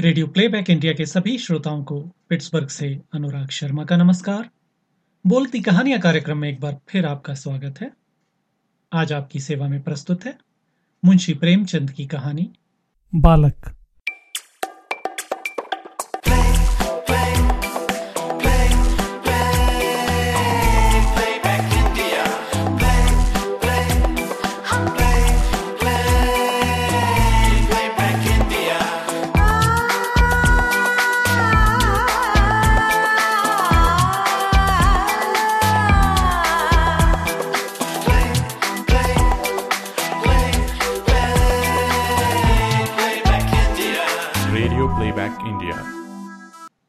Radio playback India के सभी श्रोताओं को पिट्सबर्ग से अनुराग शर्मा का नमस्कार। बोलती कहानियाँ कार्यक्रम में एक बार फिर आपका स्वागत है। आज आपकी सेवा में प्रस्तुत है मुंशी प्रेमचंद की कहानी। बालक।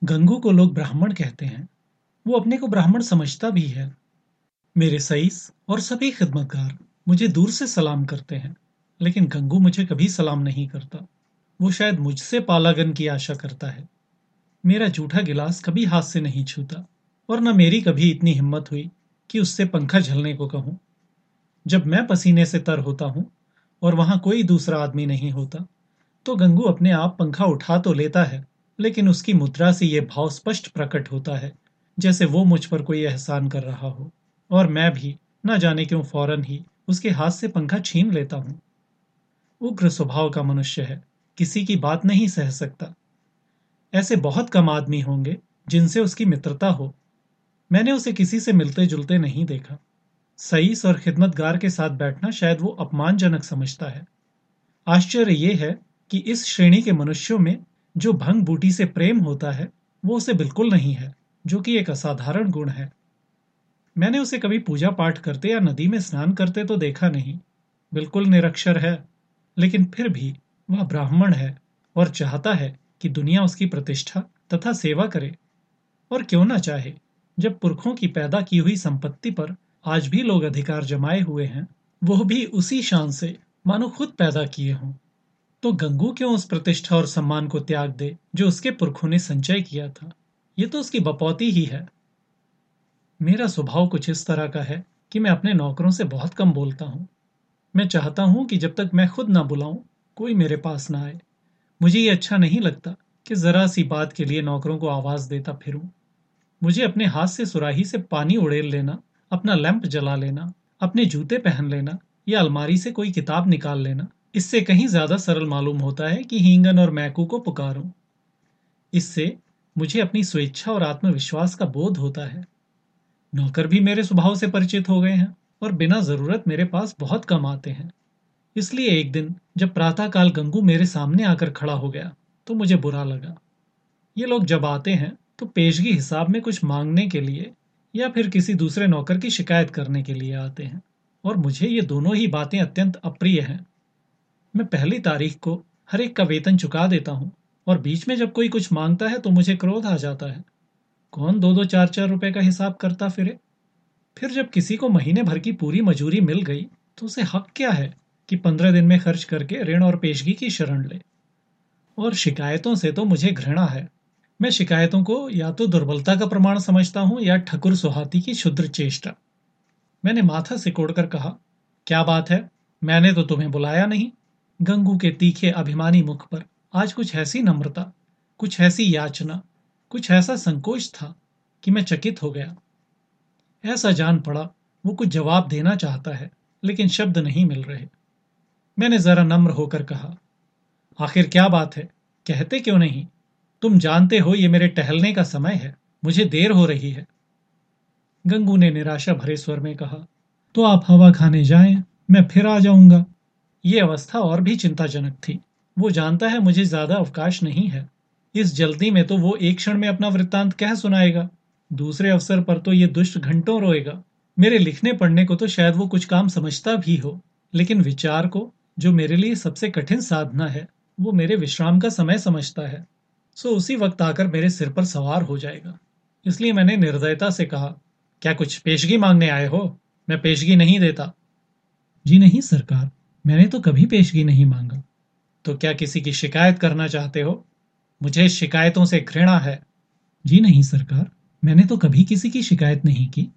गंगू को लोग ब्राह्मण कहते हैं। वो अपने को ब्राह्मण समझता भी है। मेरे सईस और सभी खिदमतगार मुझे दूर से सलाम करते हैं, लेकिन गंगू मुझे कभी सलाम नहीं करता। वो शायद मुझसे पालागन की आशा करता है। मेरा जूठा गिलास कभी हाथ से नहीं छूता, और न मेरी कभी इतनी हिम्मत हुई कि उससे पंखा झलने को कहूँ। जब मैं पसीने से तर होता हूँ, और वहाँ कोई दूसरा आदमी नहीं होता तो गंगू अपने आप पंखा उठा तो लेता है लेकिन उसकी मुद्रा से यह भाव स्पष्ट प्रकट होता है, जैसे वो मुझ पर कोई एहसान कर रहा हो। और मैं भी, न जाने क्यों फ़ौरन ही उसके हाथ से पंखा छीन लेता हूँ। उग्र स्वभाव का मनुष्य है, किसी की बात नहीं सह सकता। ऐसे बहुत कम आदमी होंगे, जिनसे उसकी मित्रता हो। मैंने उसे किसी से मिलते जुलते नहीं देखा। सईस और खिदमतगार के साथ बैठना शायद वो अपमानजनक समझता है। आश्चर्य यह है कि इस श्रेणी के मनुष्यों में जो भंग बूटी से प्रेम होता है, वो उसे बिल्कुल नहीं है, जो कि एक असाधारण गुण है। मैंने उसे कभी पूजा पाठ करते या नदी में स्नान करते तो देखा नहीं। बिल्कुल निरक्षर है, लेकिन फिर भी वह ब्राह्मण है और चाहता है कि दुनिया उसकी प्रतिष्ठा तथा सेवा करे। और क्यों ना चाहे, जब पुरखों की पैदा की हुई संपत्ति पर आज भी लोग अधिकार जमाए हुए हैं वह भी उसी शान से मानो खुद पैदा किए हों। तो गंगू क्यों उस प्रतिष्ठा और सम्मान को त्याग दे, जो उसके पुरखों ने संचय किया था? ये तो उसकी बपौती ही है। मेरा स्वभाव कुछ इस तरह का है कि मैं अपने नौकरों से बहुत कम बोलता हूँ। मैं चाहता हूँ कि जब तक मैं खुद ना बुलाऊं, कोई मेरे पास ना आए। मुझे ये अच्छा नहीं लगता कि जरा सी बात के लिए नौकरों को आवाज़ देता फिरूं। मुझे अपने हाथ से सुराही से पानी उड़ेल लेना, अपना लैंप जला लेना, अपने जूते पहन लेना या अलमारी से कोई किताब निकाल लेना इससे कहीं ज़्यादा सरल मालूम होता है कि हींगन और मैकू को पुकारूं। इससे मुझे अपनी स्वेच्छा और आत्मविश्वास का बोध होता है। नौकर भी मेरे स्वभाव से परिचित हो गए हैं और बिना ज़रूरत मेरे पास बहुत कम आते हैं। इसलिए एक दिन जब प्रातःकाल गंगू मेरे सामने आकर खड़ा हो गया तो मुझे बुरा लगा। ये लोग जब आते हैं तो पेशगी हिसाब में कुछ मांगने के लिए या फिर किसी दूसरे नौकर की शिकायत करने के लिए आते हैं। और मुझे ये दोनों ही बातें अत्यंत अप्रिय हैं। मैं पहली तारीख को हर एक का वेतन चुका देता हूँ और बीच में जब कोई कुछ माँगता है तो मुझे क्रोध आ जाता है। कौन दो दो चार चार रुपए का हिसाब करता फिरे? फिर जब किसी को महीने भर की पूरी मजूरी मिल गई तो उसे हक क्या है कि पंद्रह दिन में खर्च करके ऋण और पेशगी की शरण ले? और शिकायतों से तो मुझे घृणा है। मैं शिकायतों को या तो दुर्बलता का प्रमाण समझता हूँ या ठकुर सुहाती की क्षुद्र चेष्टा। मैंने माथा सिकोड़कर कहा, क्या बात है? मैंने तो तुम्हें बुलाया नहीं। गंगू के तीखे अभिमानी मुख पर आज कुछ ऐसी नम्रता, कुछ ऐसी याचना, कुछ ऐसा संकोच था कि मैं चकित हो गया। ऐसा जान पड़ा, वो कुछ जवाब देना चाहता है, लेकिन शब्द नहीं मिल रहे। मैंने जरा नम्र होकर कहा, आखिर क्या बात है? कहते क्यों नहीं? तुम जानते हो ये मेरे टहलने का समय है, मुझे देर हो रही है। गंगू ने निराशा भरे स्वर में कहा तो आप हवा खाने जाएँ, मैं फिर आ जाऊँगा। ये अवस्था और भी चिंताजनक थी। वो जानता है मुझे ज़्यादा अवकाश नहीं है। इस जल्दी में तो वो एक क्षण में अपना वृत्तांत कह सुनाएगा। दूसरे अवसर पर तो ये दुष्ट घंटों रोएगा। मेरे लिखने पढ़ने को तो शायद वो कुछ काम समझता भी हो, लेकिन विचार को, जो मेरे लिए सबसे कठिन साधना है, वो मेरे विश्राम का समय समझता है। सो उसी वक्त आकर मेरे सिर पर सवार हो जाएगा। इसलिए मैंने निर्दयता से कहा, क्या कुछ पेशगी मांगने आए हो? मैं पेशगी नहीं देता। जी नहीं, सरकार। मैंने तो कभी पेशगी नहीं मांगा। तो क्या किसी की शिकायत करना चाहते हो? मुझे शिकायतों से घृणा है। जी नहीं, सरकार। मैंने तो कभी किसी की शिकायत नहीं की।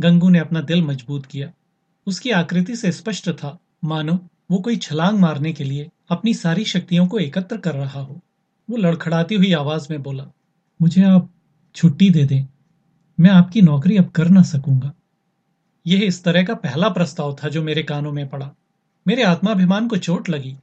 गंगू ने अपना दिल मज़बूत किया। उसकी आकृति से स्पष्ट था, मानो, वो कोई छलांग मारने के लिए अपनी सारी शक्तियों को एकत्र कर रहा हो। वो लड़खड़ाती हुई आवाज़ में बोला, मुझे आप छुट्टी दे दें। मैं आपकी नौकरी अब कर ना सकूँगा। यह इस तरह का पहला प्रस्ताव था जो मेरे कानों में पड़ा। मेरे आत्माभिमान को चोट लगी।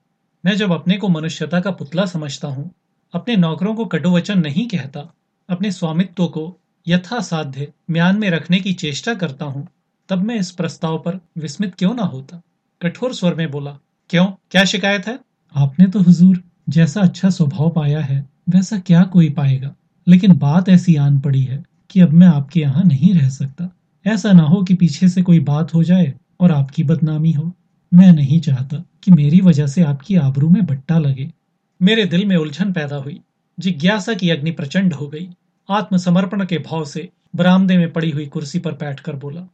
मैं जब अपने को मनुष्यता का पुतला समझता हूँ, अपने नौकरों को कटुवचन नहीं कहता, अपने स्वामित्व को यथासाध्य म्यान में रखने की चेष्टा करता हूँ, तब मैं इस प्रस्ताव पर विस्मित क्यों ना होता? कठोर स्वर में बोला, क्यों? क्या शिकायत है? आपने तो हुजूर, जैसा अच्छा स्वभाव पाया है, वैसा क्या कोई पाएगा? लेकिन बात ऐसी आन पड़ी है कि अब मैं आपके यहाँ नहीं रह सकता। ऐसा ना हो कि पीछे से कोई बात हो जाए और आपकी बदनामी हो। मैं नहीं चाहता कि मेरी वजह से आपकी आबरू में बट्टा लगे। मेरे दिल में उलझन पैदा हुई, जिज्ञासा की अग्नि प्रचंड हो गई। आत्मसमर्पण के भाव से बरामदे में पड़ी हुई कुर्सी पर बैठकर बोला,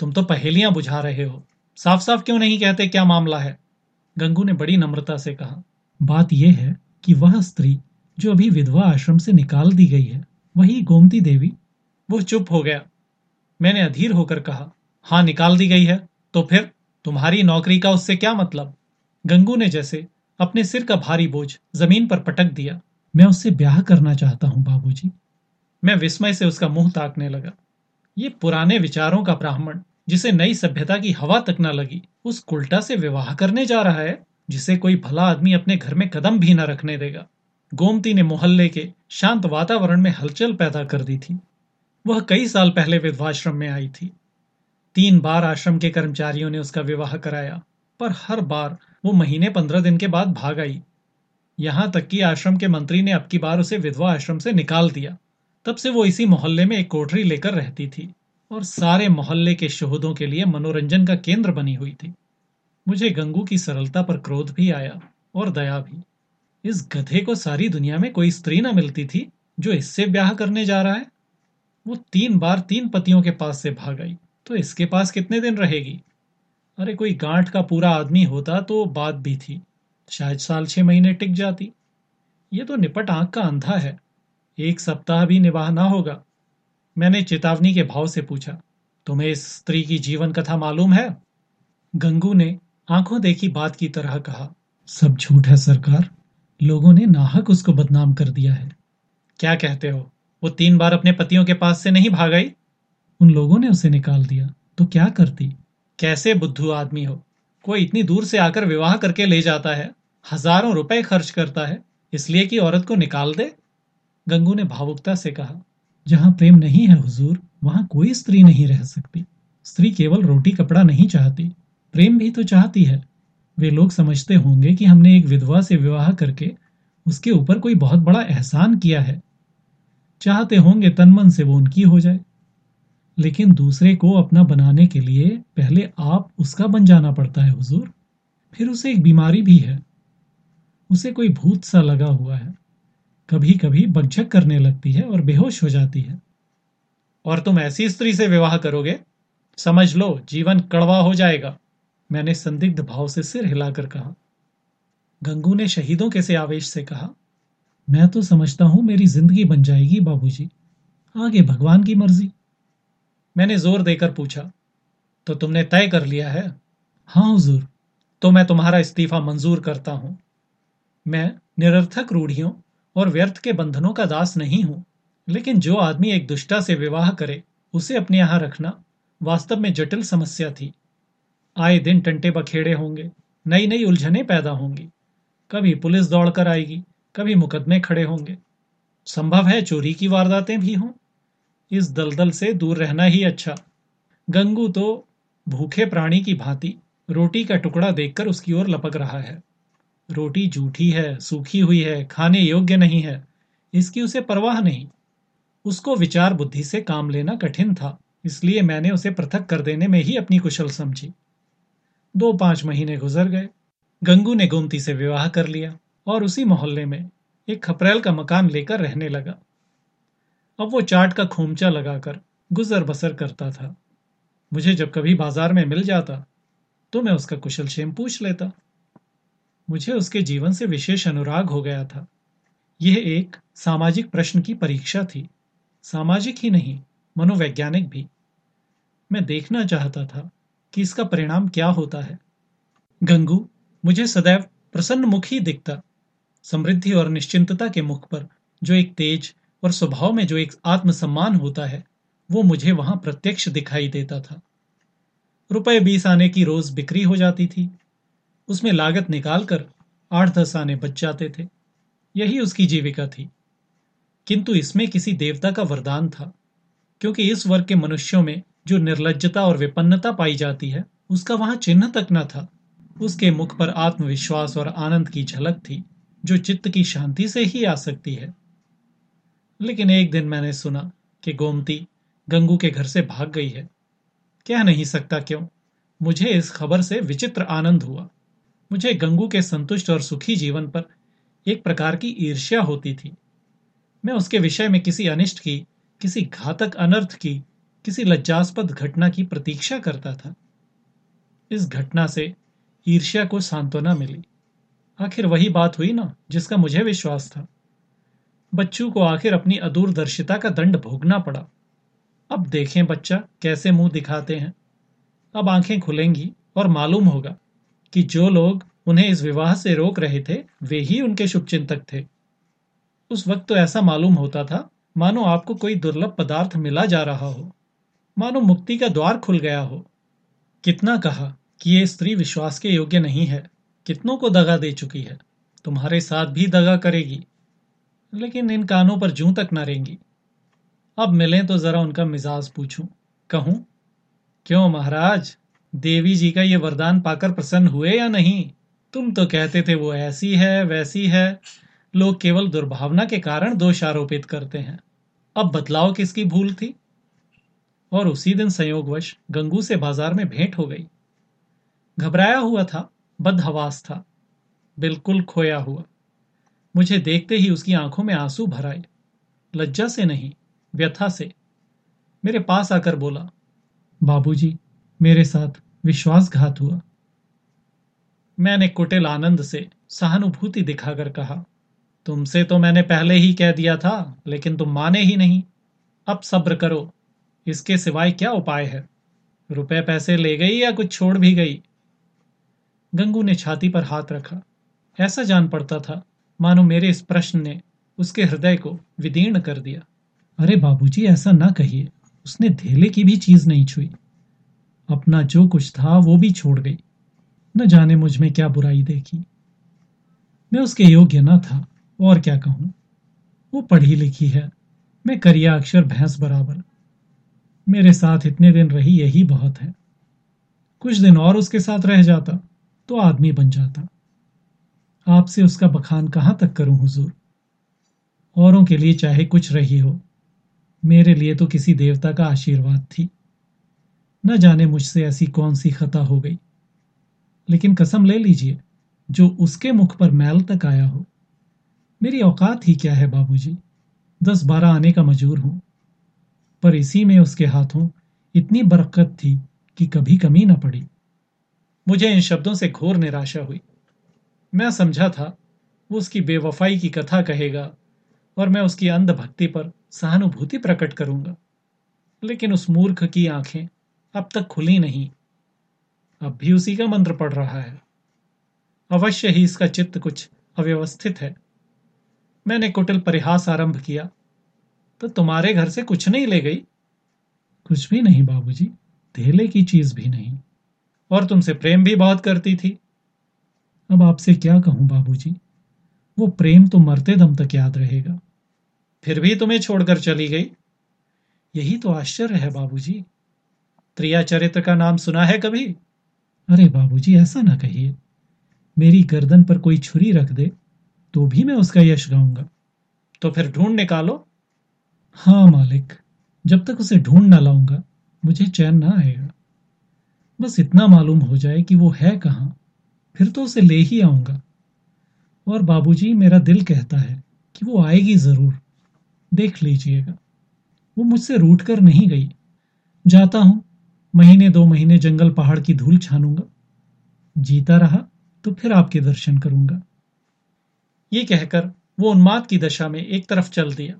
तुम तो पहेलियाँ बुझा रहे हो। साफ़ साफ़ क्यों नहीं कहते क्या मामला है? गंगू ने बड़ी नम्रता से कहा, बात यह है कि वह स्त्री जो अभी विधवा आश्रम से निकाल दी गई है, वही गोमती देवी वो चुप हो गया। मैंने अधीर होकर कहा हाँ निकाल दी गई है तो फिर? तुम्हारी नौकरी का उससे क्या मतलब? गंगू ने जैसे अपने सिर का भारी बोझ ज़मीन पर पटक दिया। मैं उससे ब्याह करना चाहता हूँ, बाबूजी। मैं विस्मय से उसका मुँह ताकने लगा। ये पुराने विचारों का ब्राह्मण, जिसे नई सभ्यता की हवा तक न लगी, उस कुल्टा से विवाह करने जा रहा है, जिसे कोई भला आदमी अपने घर में कदम भी न रखने देगा। गोमती ने मोहल्ले के शांत वातावरण में हलचल पैदा कर दी थी। वह कई साल पहले विधवाश्रम में आई थी। तीन बार आश्रम के कर्मचारियों ने उसका विवाह कराया, पर हर बार वो महीने पंद्रह दिन के बाद भाग आई। यहाँ तक कि आश्रम के मंत्री ने अब की बार उसे विधवा आश्रम से निकाल दिया। तब से वो इसी मोहल्ले में एक कोठरी लेकर रहती थी और सारे मोहल्ले के शोहदों के लिए मनोरंजन का केंद्र बनी हुई थी। मुझे गंगू की सरलता पर क्रोध भी आया और दया भी। इस गधे को सारी दुनिया में कोई स्त्री ना मिलती थी जो इससे ब्याह करने जा रहा है। वो तीन बार तीन पतियों के पास से भाग आई। तो इसके पास कितने दिन रहेगी? अरे, कोई गांठ का पूरा आदमी होता तो बात भी थी। शायद साल छह महीने टिक जाती। ये तो निपट आँख का अंधा है। एक सप्ताह भी निवाह ना होगा। मैंने चेतावनी के भाव से पूछा, तुम्हें इस स्त्री की जीवन कथा मालूम है? गंगू ने आँखों देखी बात की तरह कहा, सब झूठ है सरकार। लोगों ने नाहक उसको बदनाम कर दिया है। क्या कहते हो? वो तीन बार अपने पतियों के पास से नहीं भाग आई? उन लोगों ने उसे निकाल दिया। तो क्या करती? कैसे बुद्धू आदमी हो? कोई इतनी दूर से आकर विवाह करके ले जाता है। हज़ारों रुपए खर्च करता है। इसलिए कि औरत को निकाल दे। गंगू ने भावुकता से कहा, जहाँ प्रेम नहीं है हुजूर, वहाँ कोई स्त्री नहीं रह सकती। स्त्री केवल रोटी कपड़ा नहीं चाहती। प्रेम भी तो चाहती है। वे लोग समझते होंगे कि हमने एक विधवा से विवाह करके उसके ऊपर कोई बहुत बड़ा एहसान किया है। चाहते होंगे तन मन से वो उनकी हो जाए। लेकिन दूसरे को अपना बनाने के लिए पहले आप उसका बन जाना पड़ता है, हुजूर। फिर उसे एक बीमारी भी है। उसे कोई भूत सा लगा हुआ है। कभी कभी बगझक करने लगती है और बेहोश हो जाती है। और तुम ऐसी स्त्री से विवाह करोगे? समझ लो, जीवन कड़वा हो जाएगा। मैंने संदिग्ध भाव से सिर हिलाकर कहा। गंगू ने शहीदों के से आवेश से कहा, मैं तो समझता हूँ मेरी ज़िंदगी बन जाएगी, बाबूजी। आगे भगवान की मर्ज़ी। मैंने ज़ोर देकर पूछा तो तुमने तय कर लिया है? हाँ हुजूर। तो मैं तुम्हारा इस्तीफा मंजूर करता हूँ। मैं निरर्थक रूढ़ियों और व्यर्थ के बंधनों का दास नहीं हूँ, लेकिन जो आदमी एक दुष्टा से विवाह करे, उसे अपने यहाँ रखना वास्तव में जटिल समस्या थी। आए दिन टंटे बखेड़े होंगे नई नई उलझने पैदा होंगी। कभी पुलिस दौड़कर आएगी, कभी मुकदमे खड़े होंगे। संभव है चोरी की वारदातें भी हों इस दलदल से दूर रहना ही अच्छा। गंगू तो भूखे प्राणी की भांति रोटी का टुकड़ा देखकर उसकी ओर लपक रहा है। रोटी जूठी है, सूखी हुई है, खाने योग्य नहीं है। इसकी उसे परवाह नहीं। उसको विचार बुद्धि से काम लेना कठिन था, इसलिए मैंने उसे पृथक कर देने में ही अपनी कुशल समझी। दो पाँच महीने गुजर गए। गंगू ने गोमती से विवाह कर लिया और उसी मोहल्ले में एक खपरेल का मकान लेकर रहने लगा। अब वो चाट का खोमचा लगाकर गुजर बसर करता था। मुझे जब कभी बाज़ार में मिल जाता तो मैं उसका कुशल क्षेम पूछ लेता। मुझे उसके जीवन से विशेष अनुराग हो गया था। यह एक सामाजिक प्रश्न की परीक्षा थी। सामाजिक ही नहीं, मनोवैज्ञानिक भी। मैं देखना चाहता था कि इसका परिणाम क्या होता है। गंगू, मुझे सदैव प्रसन्न मुख ही दिखता। समृद्धि और निश्चिंतता के मुख पर जो एक तेज और स्वभाव में जो एक आत्मसम्मान होता है, वो मुझे वहाँ प्रत्यक्ष दिखाई देता था। रुपए बीस आने की रोज बिक्री हो जाती थी। उसमें लागत निकालकर आठ दस आने बच जाते थे। यही उसकी जीविका थी। किंतु इसमें किसी देवता का वरदान था, क्योंकि इस वर्ग के मनुष्यों में जो निर्लजता और विपन्नता पाई जाती है, उसका वहाँ चिन्ह तक न था। उसके मुख पर आत्मविश्वास और आनंद की झलक थी, जो चित्त की शांति से ही आ सकती है। लेकिन एक दिन मैंने सुना कि गोमती गंगू के घर से भाग गई है। कह नहीं सकता क्यों? मुझे इस खबर से विचित्र आनंद हुआ। मुझे गंगू के संतुष्ट और सुखी जीवन पर एक प्रकार की ईर्ष्या होती थी। मैं उसके विषय में किसी अनिष्ट की, किसी घातक अनर्थ की, किसी लज्जास्पद घटना की प्रतीक्षा करता था। इस घटना से ईर्ष्या को सांत्वना मिली। आखिर वही बात हुई ना, जिसका मुझे विश्वास था। बच्चू को आखिर अपनी अदूरदर्शिता का दंड भोगना पड़ा। अब देखें बच्चा, कैसे मुँह दिखाते हैं। अब आँखें खुलेंगी और मालूम होगा कि जो लोग उन्हें इस विवाह से रोक रहे थे, वे ही उनके शुभचिंतक थे। उस वक्त तो ऐसा मालूम होता था, मानो आपको कोई दुर्लभ पदार्थ मिला जा रहा हो। मानो मुक्ति का द्वार खुल गया हो। कितना कहा कि ये स्त्री विश्वास के योग्य नहीं है, कितनों को दगा दे चुकी है। तुम्हारे साथ भी दगा करेगी। लेकिन इन कानों पर जू तक न रेंगी। अब मिलें तो जरा उनका मिजाज पूछूँ। कहूँ, क्यों महाराज? देवी जी का ये वरदान पाकर प्रसन्न हुए या नहीं? तुम तो कहते थे वो ऐसी है, वैसी है। लोग केवल दुर्भावना के कारण दोष आरोपित करते हैं। अब बदलाव किसकी भूल थी? और उसी दिन संयोगवश गंगू से बाज़ार में भेंट हो गई। घबराया हुआ था, बदहवास था। बिल्कुल खोया हुआ। मुझे देखते ही उसकी आँखों में आँसू भर आए। लज्जा से नहीं, व्यथा से। मेरे पास आकर बोला, बाबूजी, मेरे साथ विश्वासघात हुआ। मैंने कुटिल आनंद से सहानुभूति दिखाकर कहा, तुमसे तो मैंने पहले ही कह दिया था, लेकिन तुम माने ही नहीं। अब सब्र करो, इसके सिवाय क्या उपाय है? रुपए पैसे ले गई या कुछ छोड़ भी गई? गंगू ने छाती पर हाथ रखा। ऐसा जान पड़ता था मानो मेरे इस प्रश्न ने उसके हृदय को विदीर्ण कर दिया। अरे बाबूजी, ऐसा ना कहिए। उसने धेले की भी चीज़ नहीं छुई। अपना जो कुछ था, वो भी छोड़ गई। न जाने मुझमें क्या बुराई देखी। मैं उसके योग्य न था, और क्या कहूँ? वो पढ़ी लिखी है। मैं करिया अक्षर भैंस बराबर। मेरे साथ इतने दिन रही, यही बहुत है। कुछ दिन और उसके साथ रह जाता तो आदमी बन जाता। आपसे उसका बखान कहाँ तक करूँ, हुजूर? औरों के लिए चाहे कुछ रही हो। मेरे लिए तो किसी देवता का आशीर्वाद थी। न जाने मुझसे ऐसी कौन सी खता हो गई। लेकिन कसम ले लीजिए, जो उसके मुख पर मैल तक आया हो। मेरी औकात ही क्या है, बाबूजी? दस बारह आने का मजूर हूँ। पर इसी में उसके हाथों इतनी बरकत थी कि कभी कमी न पड़ी। मुझे इन शब्दों से घोर निराशा हुई। मैं समझा था, वो उसकी बेवफाई की कथा कहेगा और मैं उसकी अंध भक्ति पर सहानुभूति प्रकट करूँगा। लेकिन उस मूर्ख की आँखें अब तक खुली नहीं। अब भी उसी का मंत्र पड़ रहा है। अवश्य ही इसका चित्त कुछ अव्यवस्थित है। मैंने कुटिल परिहास आरंभ किया। तो तुम्हारे घर से कुछ नहीं ले गई? कुछ भी नहीं, बाबूजी। धेले की चीज़ भी नहीं। और तुमसे प्रेम भी बहुत करती थी। अब आपसे क्या कहूँ बाबूजी? वो प्रेम तो मरते दम तक याद रहेगा। फिर भी तुम्हें छोड़कर चली गई? यही तो आश्चर्य है बाबूजी। त्रिया चरित्र का नाम सुना है कभी? अरे बाबूजी, ऐसा ना कहिए। मेरी गर्दन पर कोई छुरी रख दे तो भी मैं उसका यश गाऊँगा। तो फिर ढूंढ निकालो। हाँ मालिक, जब तक उसे ढूंढ ना लाऊँगा, मुझे चैन ना आएगा। बस इतना मालूम हो जाए कि वो है कहाँ। फिर तो उसे ले ही आऊँगा। और बाबूजी, मेरा दिल कहता है कि वो आएगी ज़रूर। देख लीजिएगा। वो मुझसे रूट कर नहीं गई। जाता हूँ। महीने दो महीने जंगल पहाड़ की धूल छानूँगा। जीता रहा तो फिर आपके दर्शन करूँगा। ये कहकर वो उन्माद की दशा में एक तरफ़ चल दिया।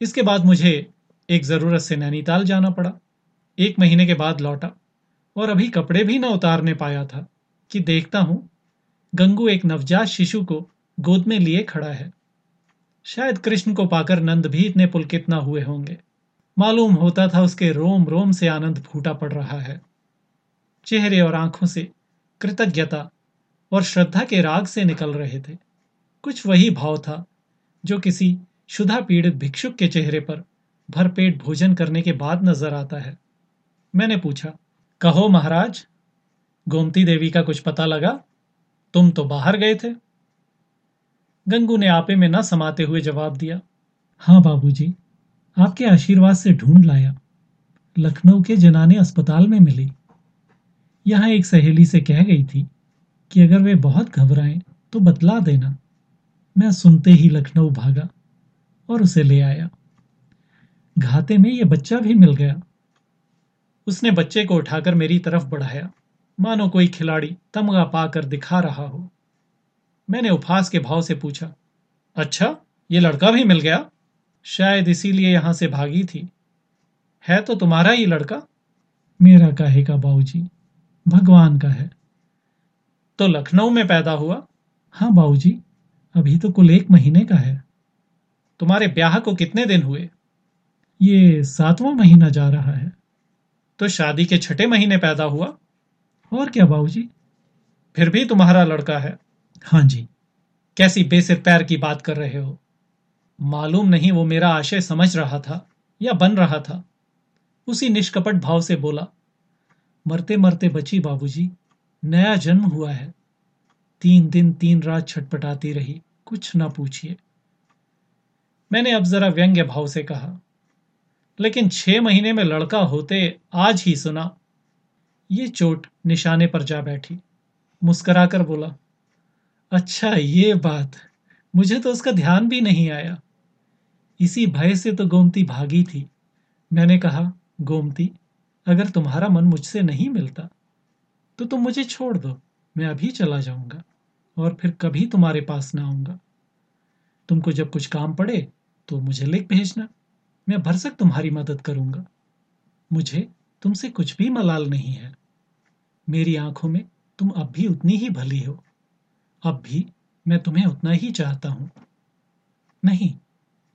इसके बाद मुझे एक ज़रूरत से नैनीताल जाना पड़ा। एक महीने के बाद लौटा। और अभी कपड़े भी न उतारने पाया था। कि देखता हूँ, गंगू एक नवजात शिशु को गोद में लिए खड़ा है। शायद कृष्ण को पाकर नंद भी इतने पुलकित न हुए होंगे। मालूम होता था उसके रोम रोम से आनंद फूटा पड़ रहा है। चेहरे और आँखों से कृतज्ञता और श्रद्धा के राग से निकल रहे थे। कुछ वही भाव था जो किसी शुदा पीड़ित भिक्षुक के चेहरे पर भरपेट भोजन करने के बाद नज़र आता है। मैंने पूछा, कहो महाराज गोमती देवी का कुछ पता लगा तुम तो बाहर गए थे। गंगू ने आपे में न समाते हुए जवाब दिया हाँ बाबूजी, आपके आशीर्वाद से ढूंढ लाया। लखनऊ के जनाने अस्पताल में मिली। यहाँ एक सहेली से कह गई थी कि अगर वे बहुत घबराएँ तो बतला देना। मैं सुनते ही लखनऊ भागा और उसे ले आया। घाते में यह बच्चा भी मिल गया। उसने बच्चे को उठाकर मेरी तरफ़ बढ़ाया। मानो कोई खिलाड़ी तमगा पाकर दिखा रहा हो। मैंने उपहास के भाव से पूछा अच्छा ये लड़का भी मिल गया? शायद इसीलिए यहाँ से भागी थी। है तो तुम्हारा ही लड़का? मेरा काहे का बाबूजी भगवान का है। तो लखनऊ में पैदा हुआ? हाँ बाबूजी अभी तो कुल एक महीने का है। तुम्हारे ब्याह को कितने दिन हुए? ये सातवां महीना जा रहा है। तो शादी के छठे महीने पैदा हुआ? और क्या बाबूजी? फिर भी तुम्हारा लड़का है। हाँ जी। कैसी बेसिर पैर की बात कर रहे हो? मालूम नहीं वो मेरा आशय समझ रहा था या बन रहा था। उसी निष्कपट भाव से बोला मरते मरते बची बाबूजी नया जन्म हुआ है। तीन दिन तीन रात छटपटाती रही कुछ ना पूछिए। मैंने अब जरा व्यंग्य भाव से कहा लेकिन छह महीने में लड़का होते आज ही सुना ये चोट निशाने पर जा बैठी। मुस्कराकर बोला अच्छा ये बात, मुझे तो उसका ध्यान भी नहीं आया। इसी भय से तो गोमती भागी थी। मैंने कहा, गोमती, अगर तुम्हारा मन मुझसे नहीं मिलता तो तुम मुझे छोड़ दो, मैं अभी चला जाऊँगा और फिर कभी तुम्हारे पास ना आऊँगा। तुमको जब कुछ काम पड़े तो मुझे लिख भेजना, मैं भरसक तुम्हारी मदद करूँगा। मुझे तुमसे कुछ भी मलाल नहीं है। मेरी आँखों में तुम अब भी उतनी ही भली हो। अब भी मैं तुम्हें उतना ही चाहता हूँ। नहीं,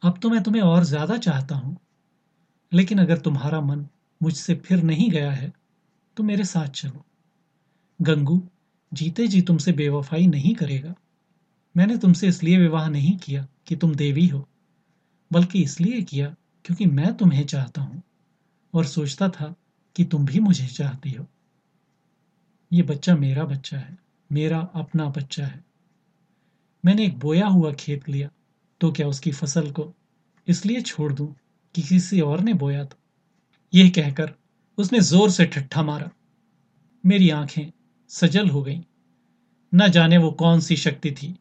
अब तो मैं तुम्हें और ज़्यादा चाहता हूँ। लेकिन अगर तुम्हारा मन मुझसे फिर नहीं गया है तो मेरे साथ चलो। गंगू, जीते जी तुमसे बेवफाई नहीं करेगा। मैंने तुमसे इसलिए विवाह नहीं किया कि तुम देवी हो, बल्कि इसलिए किया क्योंकि मैं तुम्हें चाहता हूँ। और सोचता था कि तुम भी मुझे चाहती हो। ये बच्चा मेरा बच्चा है, मेरा अपना बच्चा है। मैंने एक बोया हुआ खेत लिया तो क्या उसकी फ़सल को इसलिए छोड़ दूँ कि किसी और ने बोया तो यह कहकर उसने ज़ोर से ठट्ठा मारा। मेरी आँखें सजल हो गईं। न जाने वो कौन सी शक्ति थी,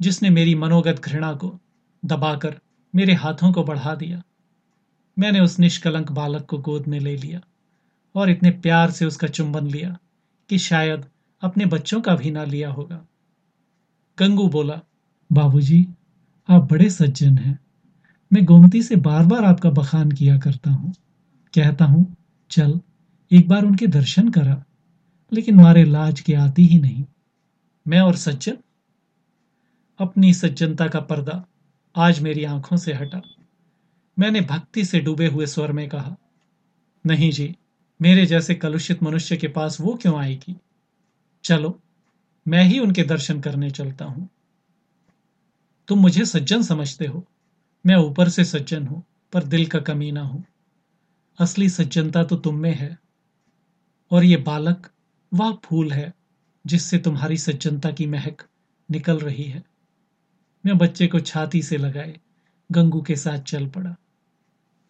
जिसने मेरी मनोगत घृणा को दबाकर मेरे हाथों को बढ़ा दिया। मैंने उस निष्कलंक बालक को गोद में ले लिया। और इतने प्यार से उसका चुंबन लिया कि शायद अपने बच्चों का भी ना लिया होगा। गंगू बोला बाबूजी, आप बड़े सज्जन हैं। मैं गोमती से बार बार आपका बखान किया करता हूँ। कहता हूँ चल एक बार उनके दर्शन करा लेकिन मारे लाज के आती ही नहीं। मैं और सज्जन? अपनी सज्जनता का पर्दा आज मेरी आँखों से हटा। मैंने भक्ति से डूबे हुए स्वर में कहा नहीं जी मेरे जैसे कलुषित मनुष्य के पास वो क्यों आएगी? चलो, मैं ही उनके दर्शन करने चलता हूँ। तुम मुझे सज्जन समझते हो। मैं ऊपर से सज्जन हूँ, पर दिल का कमीना हूँ। असली सज्जनता तो तुम में है। और ये बालक, वह फूल है, जिससे तुम्हारी सज्जनता की महक निकल रही है। मैं बच्चे को छाती से लगाए, गंगू के साथ चल पड़ा।